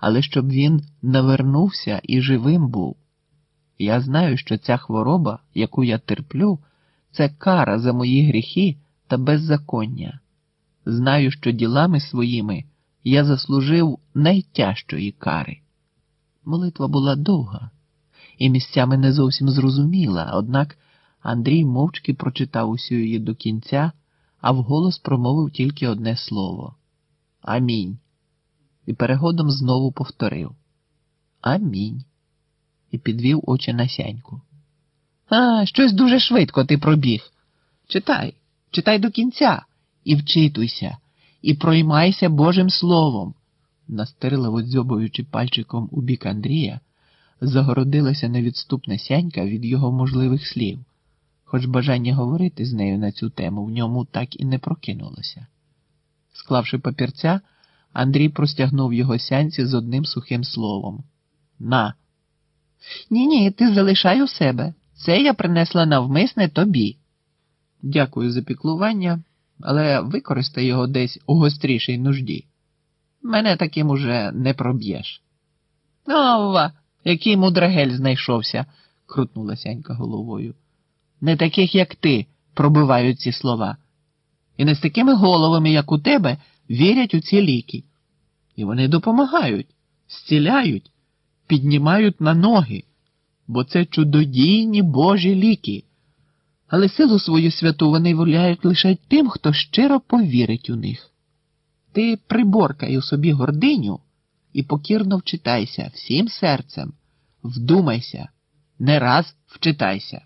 але щоб він навернувся і живим був. Я знаю, що ця хвороба, яку я терплю, це кара за мої гріхи та беззаконня. Знаю, що ділами своїми я заслужив найтяжчої кари. Молитва була довга і місцями не зовсім зрозуміла, однак Андрій мовчки прочитав усю її до кінця, а вголос промовив тільки одне слово Амінь. І перегодом знову повторив Амінь. І підвів очі на сяньку. А, щось дуже швидко ти пробіг. Читай, читай до кінця і вчитуйся, і проймайся Божим Словом. Настирливо дзьобуючи пальчиком у бік Андрія, загородилася невідступна сянька від його можливих слів, хоч бажання говорити з нею на цю тему в ньому так і не прокинулося. Склавши папірця, Андрій простягнув його сянці з одним сухим словом На. Ні, ні, ти залишай у себе. Це я принесла навмисне тобі. Дякую за піклування, але використай його десь у гострішій нужді. Мене таким уже не проб'єш. Ова, який мудрагель знайшовся, крутнула сянька головою. Не таких, як ти, пробивають ці слова. І не з такими головами, як у тебе, вірять у ці ліки. І вони допомагають, зціляють, піднімають на ноги, бо це чудодійні Божі ліки. Але силу свою святу вони виявляють лише тим, хто щиро повірить у них. Ти приборкай у собі гординю і покірно вчитайся всім серцем, вдумайся, не раз вчитайся.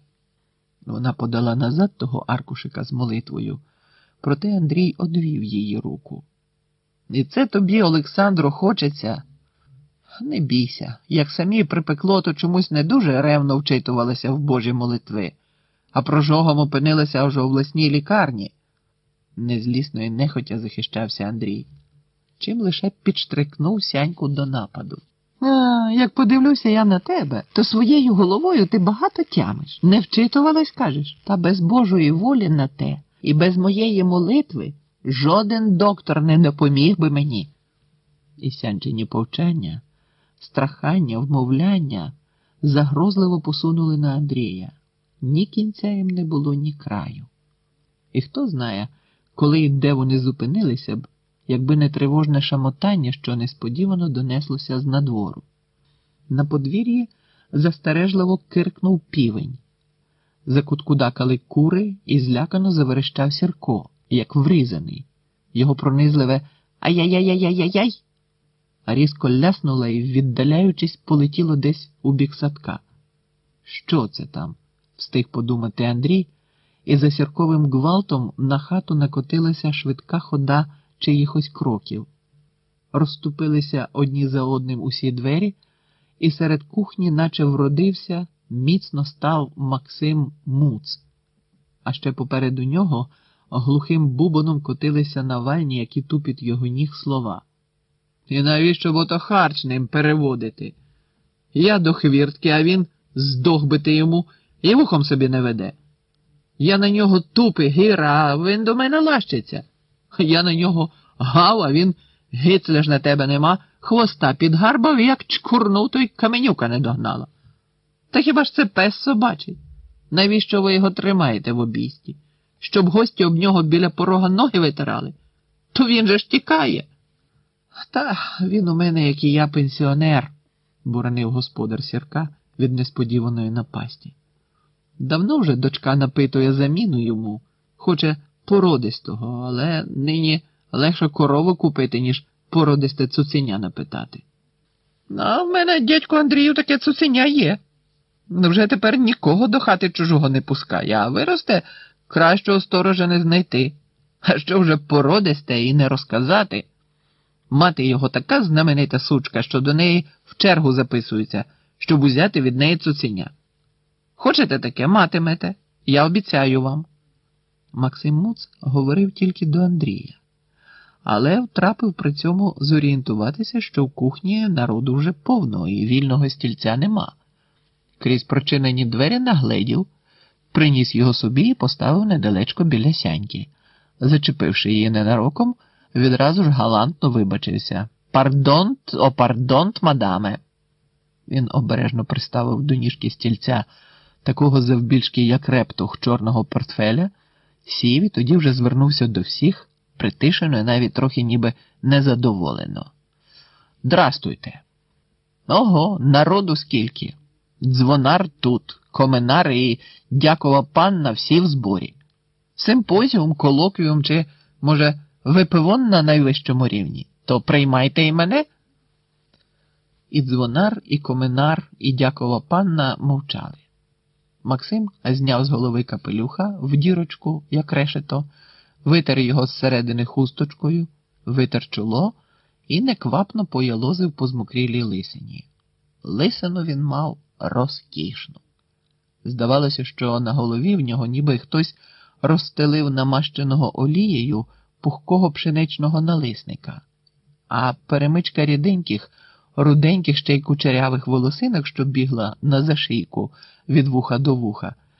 Вона подала назад того аркушика з молитвою, проте Андрій одвів її руку. І це тобі, Олександро, хочеться. Не бійся, як самі припекло, то чомусь не дуже ревно вчитувалася в Божі молитви, а прожогом опинилася вже у власній лікарні. Незлісно і нехотя захищався Андрій, чим лише підштрикнув сяньку до нападу. А, як подивлюся я на тебе, то своєю головою ти багато тямиш. Не вчитувалась, кажеш, та без Божої волі на те, і без моєї молитви жоден доктор не допоміг би мені. І сянчені повчання, страхання, вмовляння загрозливо посунули на Андрія. Ні кінця їм не було, ні краю. І хто знає, коли і де вони зупинилися б, якби не тривожне шамотання, що несподівано донеслося з надвору. На подвір'ї застережливо киркнув півень. Закуткудакали кури і злякано заверещав Сірко, як врізаний. Його пронизливе ай-яй-яй-яй-яй-яй різко ляснула і, віддаляючись, полетіло десь у бік садка. Що це там? встиг подумати Андрій, і за сірковим гвалтом на хату накотилася швидка хода чиїхось кроків. Розступилися одні за одним усі двері, і серед кухні, наче вродився, міцно став Максим Муц, а ще попереду нього глухим бубоном котилися навальні, які тупить його ніг слова. І навіщо бо то харч ним переводити? Я до хвіртки, а він здох бити йому і вухом собі не веде. Я на нього тупи гіра, а він до мене лащиться. Я на нього гав, а він гицля ж на тебе нема, хвоста підгарбав, як чкурнув, то й каменюка не догнала. Та хіба ж це пес собачий? Навіщо ви його тримаєте в обійсті? Щоб гості об нього біля порога ноги витирали? То він же ж тікає. Та він у мене, як і я, пенсіонер, буранив господар сірка від несподіваної напасті. Давно вже дочка напитує заміну йому, хоче породистого, але нині легше корову купити, ніж породисте цуценя напитати. А в мене, дядько Андрію, таке цуценя є. Вже тепер нікого до хати чужого не пускає, а виросте кращого сторожа не знайти. А що вже породисте і не розказати. Мати його така знаменита сучка, що до неї в чергу записується, щоб узяти від неї цуценя. Хочете таке, матимете, я обіцяю вам. Максим Муц говорив тільки до Андрія, але втрапив при цьому зорієнтуватися, що в кухні народу вже повно і вільного стільця нема. Крізь прочинені двері нагледів, приніс його собі і поставив недалечко біля сяньки, зачепивши її ненароком відразу ж галантно вибачився. Пардонт, о пардонт, мадаме. Він обережно приставив до ніжки стільця такого завбільшки, як рептух чорного портфеля, сів і тоді вже звернувся до всіх, притишено і навіть трохи ніби незадоволено. Здрастуйте. Ого, народу скільки. Дзвонар тут, коменар і дякова панна всі в зборі. Симпозіум, колоквіум чи, може, випивон на найвищому рівні, то приймайте і мене. І дзвонар, і коменар, і дякова панна мовчали. Максим зняв з голови капелюха в дірочку, як решето, витер його зсередини хусточкою, витер чоло і неквапно поялозив по змокрілій лисині. Лисину він мав розкішну. Здавалося, що на голові в нього ніби хтось розстелив намащеного олією пухкого пшеничного налисника, а перемичка ріденьких, руденьких ще й кучерявих волосинок, що бігла на зашийку від вуха до вуха,